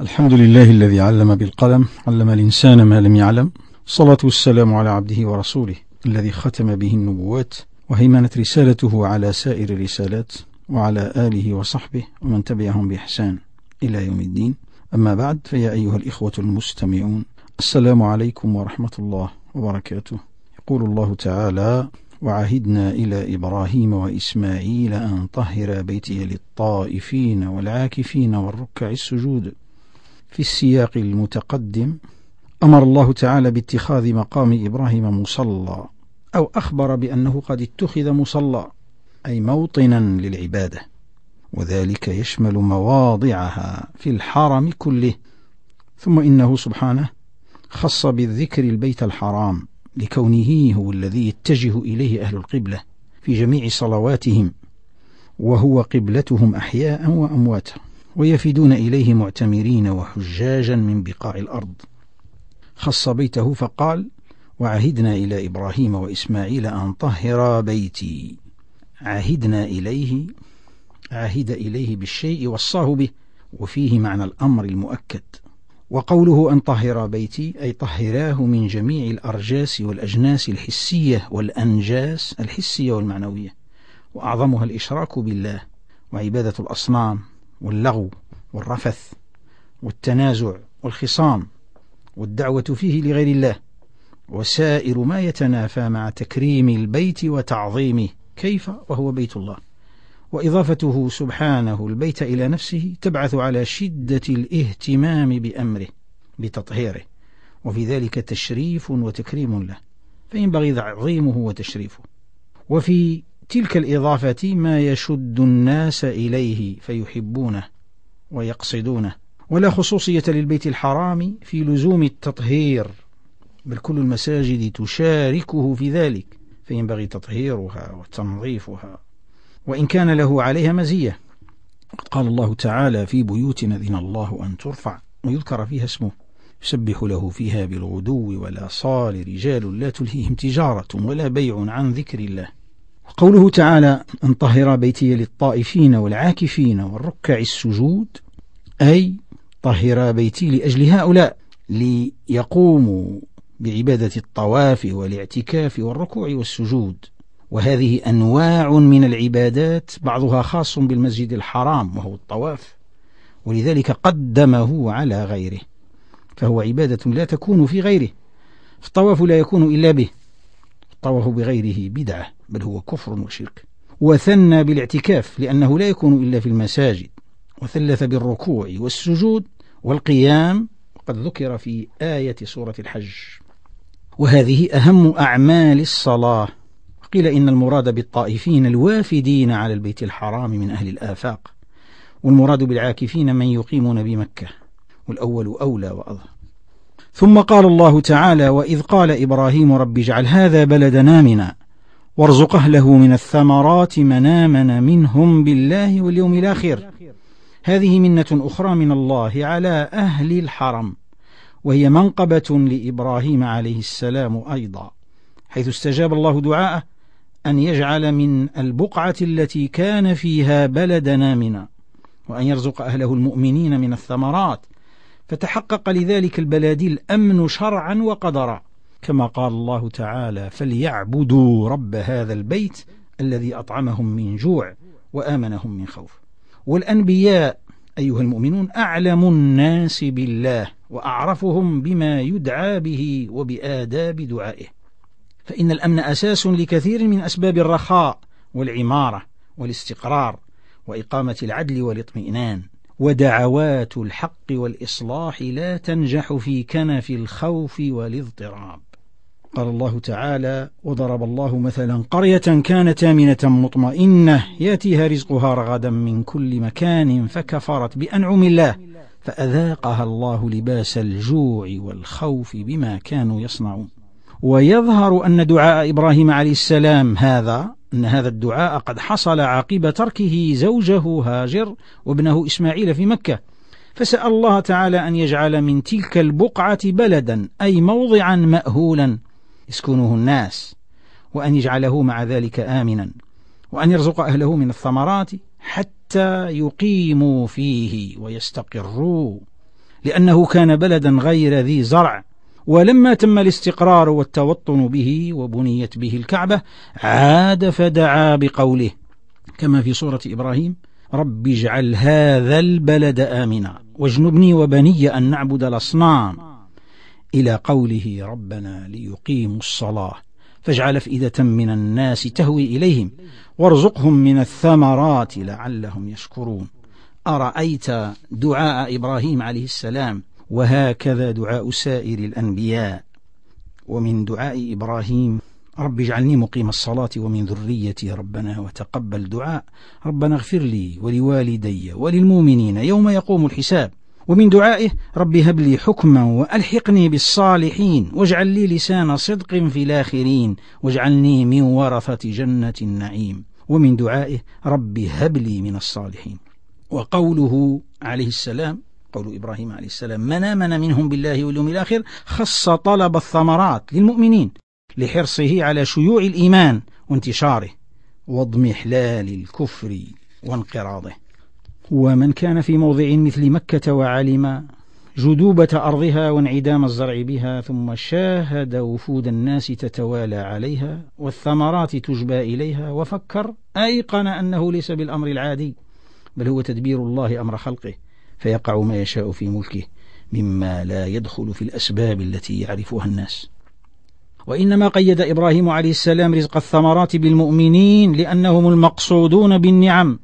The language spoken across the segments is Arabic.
الحمد لله الذي علم بالقلم علم الإنسان ما لم يعلم. الصلاة والسلام على عبده ورسوله الذي ختم به النبوات وهيمنت رسالته على سائر الرسالات وعلى آله وصحبه ومن تبعهم بإحسان إلى يوم الدين. أما بعد فيا أيها الإخوة المستمعون السلام عليكم ورحمة الله وبركاته. يقول الله تعالى وعهدنا إلى إبراهيم وإسماعيل أن طهر بيتي للطائفين والعاكفين والركع السجود في السياق المتقدم أمر الله تعالى باتخاذ مقام إبراهيم مصلى أو أخبر بأنه قد اتخذ مصلى أي موطنا للعبادة وذلك يشمل مواضعها في الحرم كله. ثم إنه سبحانه خص بالذكر البيت الحرام لكونه هو الذي يتجه إليه أهل القبلة في جميع صلواتهم وهو قبلتهم أحياء وأمواتا. ويفدون إليه معتمرين وحجاجا من بقاع الأرض. خص بيته فقال وعهدنا إلى إبراهيم وإسماعيل أن طهر بيتي. عهدنا إليه عهد إليه بالشيء وصاه به وفيه معنى الأمر المؤكد. وقوله أن طهر بيتي أي طهراه من جميع الأرجاس والأجناس الحسية والأنجاس الحسية والمعنوية وأعظمها الإشراك بالله وعبادة الأصنام. واللغو والرفث والتنازع والخصام والدعوة فيه لغير الله وسائر ما يتنافى مع تكريم البيت وتعظيمه كيف وهو بيت الله. وإضافته سبحانه البيت إلى نفسه تبعث على شدة الاهتمام بأمره بتطهيره وفي ذلك تشريف وتكريم له فينبغي تعظيمه وتشريفه. وفي تلك الإضافة ما يشد الناس إليه فيحبونه ويقصدونه ولا خصوصية للبيت الحرام في لزوم التطهير بل كل المساجد تشاركه في ذلك فينبغي تطهيرها وتنظيفها وإن كان له عليها مزية. قال الله تعالى في بيوت أذن الله أن ترفع ويذكر فيها اسمه يسبح له فيها بالغدو والآصال رجال لا تلهيهم تجارة ولا بيع عن ذكر الله. قوله تعالى أن طهر بيتي للطائفين والعاكفين والركع السجود أي طهر بيتي لأجل هؤلاء ليقوموا بعبادة الطواف والاعتكاف والركوع والسجود. وهذه أنواع من العبادات بعضها خاص بالمسجد الحرام وهو الطواف ولذلك قدمه على غيره فهو عبادة لا تكون في غيره فالطواف لا يكون إلا به. الطواف بغيره بدعة بل هو كفر وشرك. وثنى بالاعتكاف لأنه لا يكون إلا في المساجد. وثلث بالركوع والسجود والقيام وقد ذكر في آية سورة الحج. وهذه أهم أعمال الصلاة. قيل إن المراد بالطائفين الوافدين على البيت الحرام من أهل الآفاق والمراد بالعاكفين من يقيمون بمكة. والأول أولى وأظهر. ثم قال الله تعالى وإذ قال إبراهيم رب اجعل هذا بلدنا آمنا وارزق أهله من الثمرات من آمن منهم بالله واليوم الآخر. هذه منة أخرى من الله على أهل الحرم وهي منقبة لإبراهيم عليه السلام أيضا حيث استجاب الله دعاءه أن يجعل من البقعة التي كان فيها بلدا آمنا وأن يرزق أهله المؤمنين من الثمرات. فتحقق لذلك البلاد الأمن شرعا وقدرا. كما قال الله تعالى فليعبدوا رب هذا البيت الذي أطعمهم من جوع وآمنهم من خوف. والأنبياء أيها المؤمنون أعلم الناس بالله وأعرفهم بما يدعى به وبآداب دعائه. فإن الأمن أساس لكثير من أسباب الرخاء والعمارة والاستقرار وإقامة العدل والاطمئنان. ودعوات الحق والإصلاح لا تنجح في كنف الخوف والاضطراب. قال الله تعالى وضرب الله مثلا قرية كانت آمنة مطمئنة يأتيها رزقها رغدا من كل مكان فكفرت بأنعم الله فأذاقها الله لباس الجوع والخوف بما كانوا يصنعون. ويظهر أن دعاء إبراهيم عليه السلام هذا أن هذا الدعاء قد حصل عقب تركه زوجه هاجر وابنه إسماعيل في مكة. فسأل الله تعالى أن يجعل من تلك البقعة بلدا أي موضعا مأهولا يسكنه الناس وأن يجعله مع ذلك آمنا وأن يرزق أهله من الثمرات حتى يقيموا فيه ويستقروا. لأنه كان بلدا غير ذي زرع ولما تم الاستقرار والتوطن به وبنيت به الكعبة عاد فدعا بقوله كما في سورة إبراهيم رب اجعل هذا البلد آمنا واجنبني وبني أن نعبد الأصنام إلى قوله ربنا ليقيموا الصلاة فاجعل أفئدة من الناس تهوي إليهم وارزقهم من الثمرات لعلهم يشكرون. أرأيت دعاء إبراهيم عليه السلام وهكذا دعاء سائر الأنبياء. ومن دعاء إبراهيم رب اجعلني مقيم الصلاة ومن ذريتي ربنا وتقبل دعاء. ربنا اغفر لي ولوالدي وللمؤمنين يوم يقوم الحساب. ومن دعائه رب هب لي حكما وألحقني بالصالحين واجعل لي لسان صدق في الآخرين واجعلني من ورثة جنة النعيم. ومن دعائه رب هب لي من الصالحين. وقوله عليه السلام قول إبراهيم عليه السلام من آمن منهم بالله واليوم الآخر خص طلب الثمرات للمؤمنين لحرصه على شيوع الإيمان وانتشاره واضمحلال الكفر وانقراضه. ومن كان في موضع مثل مكة وعلم جدوبة أرضها وانعدام الزرع بها ثم شاهد وفود الناس تتوالى عليها والثمرات تجبى إليها وفكر أيقن أنه ليس بالأمر العادي بل هو تدبير الله أمر خلقه. فيقع ما يشاء في ملكه مما لا يدخل في الأسباب التي يعرفها الناس. وإنما قيد إبراهيم عليه السلام رزق الثمرات بالمؤمنين لأنهم المقصودون بالنعم.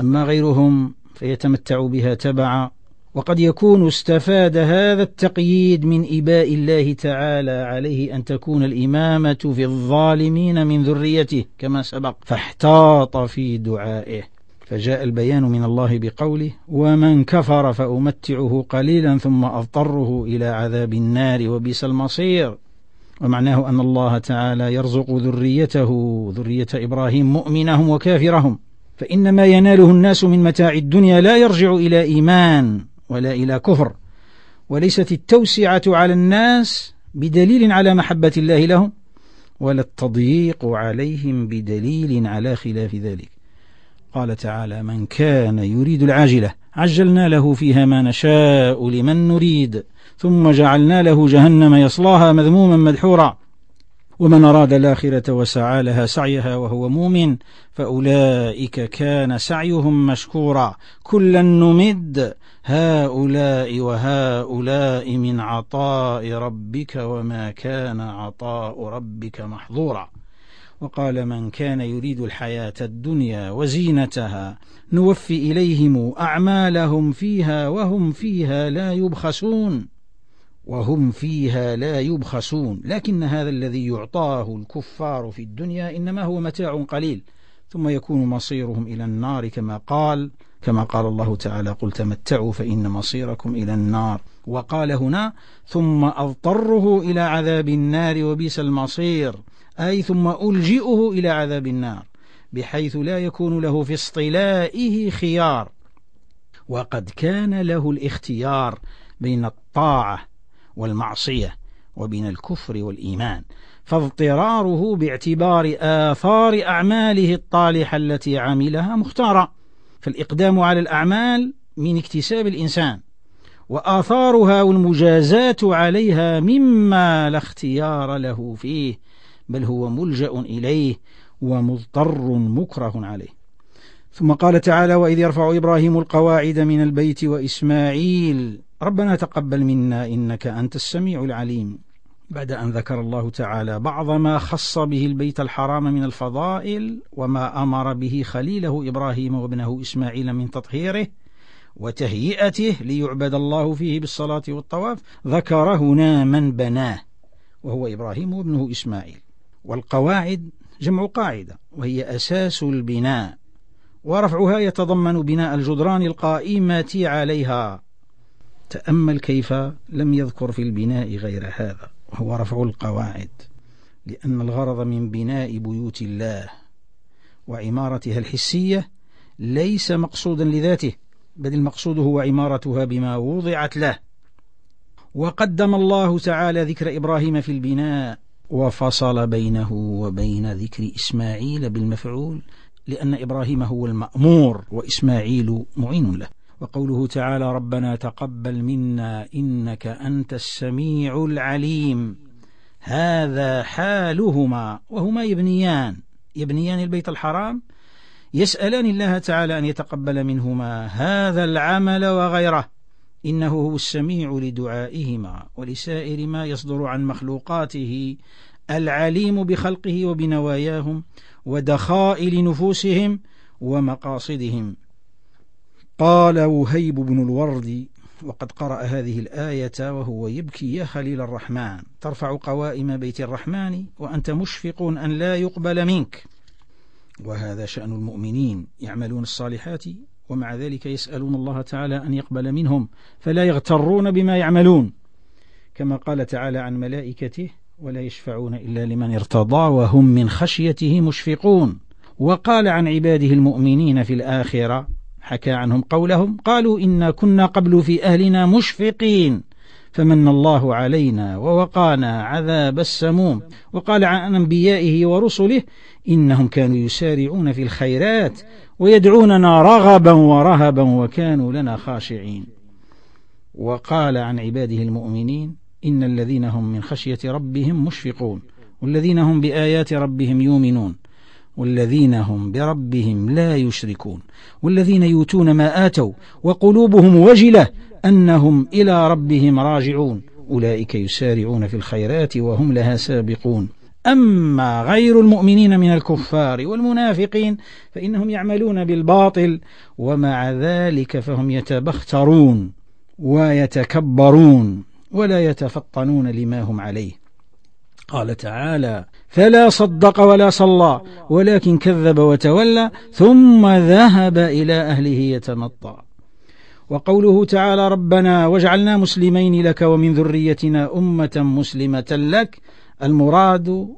أما غيرهم فيتمتع بها تبعا. وقد يكون استفاد هذا التقييد من إباء الله تعالى عليه أن تكون الإمامة في الظالمين من ذريته كما سبق. فاحتاط في دعائه. فجاء البيان من الله بقوله ومن كفر فأمتعه قليلا ثم أضطره إلى عذاب النار وبئس المصير. ومعناه أن الله تعالى يرزق ذريته ذرية إبراهيم مؤمنهم وكافرهم. فإن ما يناله الناس من متاع الدنيا لا يرجع إلى إيمان ولا إلى كفر وليست التوسعة على الناس بدليل على محبة الله لهم ولا التضييق عليهم بدليل على خلاف ذلك. قال تعالى من كان يريد العاجلة عجلنا له فيها ما نشاء لمن نريد. ثم جعلنا له جهنم يصلاها مذموما مدحورا. ومن أراد الآخرة وسعى لها سعيها وهو مؤمن فأولئك كان سعيهم مشكورا. كلا نمد هؤلاء وهؤلاء من عطاء ربك وما كان عطاء ربك محظورا. وقال من كان يريد الحياة الدنيا وزينتها نوفي إليهم أعمالهم فيها وهم فيها لا يبخسون وهم فيها لا يبخسون. لكن هذا الذي يعطاه الكفار في الدنيا إنما هو متاع قليل ثم يكون مصيرهم إلى النار كما قال كما قال الله تعالى قل تمتعوا فإن مصيركم إلى النار وقال هنا ثم أضطره إلى عذاب النار وبئس المصير أي ثم ألجئه إلى عذاب النار بحيث لا يكون له في اصطلائه خيار. وقد كان له الاختيار بين الطاعة والمعصية وبين الكفر والإيمان فاضطراره باعتبار آثار أعماله الطالحة التي عملها مختارة فالإقدام على الأعمال من اكتساب الإنسان وآثارها والمجازات عليها مما لا اختيار له فيه. بل هو ملجأ إليه ومضطر مكره عليه. ثم قال تعالى وإذ يرفع إبراهيم القواعد من البيت وإسماعيل ربنا تقبل منا إنك أنت السميع العليم بعد أن ذكر الله تعالى بعض ما خص به البيت الحرام من الفضائل وما أمر به خليله إبراهيم وابنه إسماعيل من تطهيره وتهيئته ليعبد الله فيه بالصلاة والطواف ذكر هنا من بناه وهو إبراهيم وابنه إسماعيل. والقواعد جمع قاعدة وهي أساس البناء ورفعها يتضمن بناء الجدران القائمة عليها. تأمل كيف لم يذكر في البناء غير هذا وهو رفع القواعد لأن الغرض من بناء بيوت الله وعمارتها الحسية ليس مقصودا لذاته بل المقصود هو عمارتها بما وضعت له. وقدم الله تعالى ذكر إبراهيم في البناء وفصل بينه وبين ذكر إسماعيل بالمفعول لأن إبراهيم هو المأمور وإسماعيل معين له. وقوله تعالى ربنا تقبل منا إنك أنت السميع العليم هذا حالهما وهما يبنيان يبنيان البيت الحرام يسألان الله تعالى أن يتقبل منهما هذا العمل وغيره. إنه هو السميع لدعائهما ولسائر ما يصدر عن مخلوقاته العليم بخلقه وبنواياهم ودخائل نفوسهم ومقاصدهم. قال وهيب بن الورد وقد قرأ هذه الآية وهو يبكي يا خليل الرحمن ترفع قوائم بيت الرحمن وأنت مشفق أن لا يقبل منك. وهذا شأن المؤمنين يعملون الصالحات ومع ذلك يسألون الله تعالى أن يقبل منهم فلا يغترون بما يعملون. كما قال تعالى عن ملائكته ولا يشفعون إلا لمن ارتضى وهم من خشيته مشفقون. وقال عن عباده المؤمنين في الآخرة حكى عنهم قولهم قالوا إنا كنا قبل في أهلنا مشفقين. فمن الله علينا ووقانا عذاب السموم. وقال عن أنبيائه ورسله إنهم كانوا يسارعون في الخيرات ويدعوننا رغبا ورهبا وكانوا لنا خاشعين. وقال عن عباده المؤمنين إن الذين هم من خشية ربهم مشفقون والذين هم بآيات ربهم يؤمنون والذين هم بربهم لا يشركون والذين يؤتون ما آتوا وقلوبهم وجلة أنهم إلى ربهم راجعون. أولئك يسارعون في الخيرات وهم لها سابقون. أما غير المؤمنين من الكفار والمنافقين فإنهم يعملون بالباطل ومع ذلك فهم يتبخترون ويتكبرون ولا يتفطنون لما هم عليه. قال تعالى فلا صدق ولا صلى ولكن كذب وتولى ثم ذهب إلى أهله يتمطى. وقوله تعالى ربنا واجعلنا مسلمين لك ومن ذريتنا أمة مسلمة لك. المراد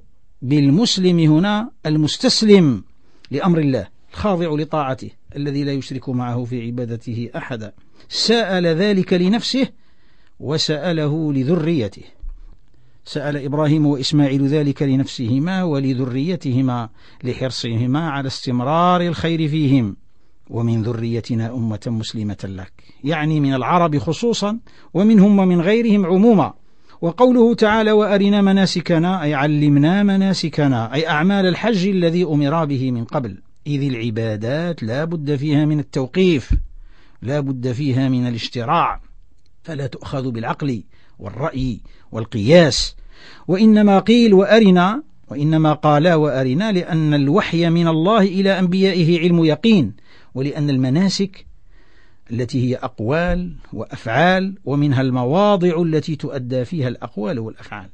بالمسلم هنا المستسلم لأمر الله الخاضع لطاعته الذي لا يشرك معه في عبادته أحدا. سأل ذلك لنفسه وسأله لذريته. سأل إبراهيم وإسماعيل ذلك لنفسهما ولذريتهما لحرصهما على استمرار الخير فيهم. ومن ذريتنا أمة مسلمة لك. يعني من العرب خصوصا ومنهم ومن غيرهم عموما. وقوله تعالى وأرنا مناسكنا أي علمنا مناسكنا أي أعمال الحج الذي أمر به من قبل. إذ العبادات لا بد فيها من التوقيف لا بد فيها من الاشتراع. فلا تؤخذ بالعقل والرأي والقياس. وإنما قيل وأرنا وإنما قالا وأرنا لأن الوحي من الله إلى أنبيائه علم يقين ولأن المناسك التي هي أقوال وأفعال ومنها المواضع التي تؤدى فيها الأقوال والأفعال.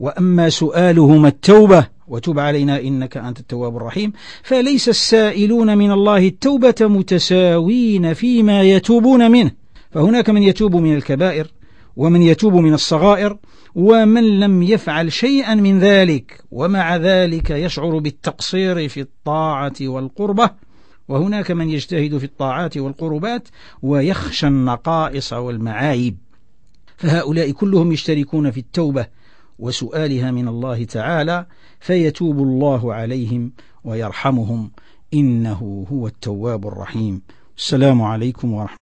وأما سؤالهما التوبة وتب علينا إنك أنت التواب الرحيم فليس السائلون من الله التوبة متساوين فيما يتوبون منه. فهناك من يتوب من الكبائر ومن يتوب من الصغائر ومن لم يفعل شيئا من ذلك ومع ذلك يشعر بالتقصير في الطاعة والقربة. وهناك من يجتهد في الطاعات والقربات ويخشى النقائص والمعايب. فهؤلاء كلهم يشتركون في التوبة وسؤالها من الله تعالى فيتوب الله عليهم ويرحمهم. إنه هو التواب الرحيم. السلام عليكم ورحمة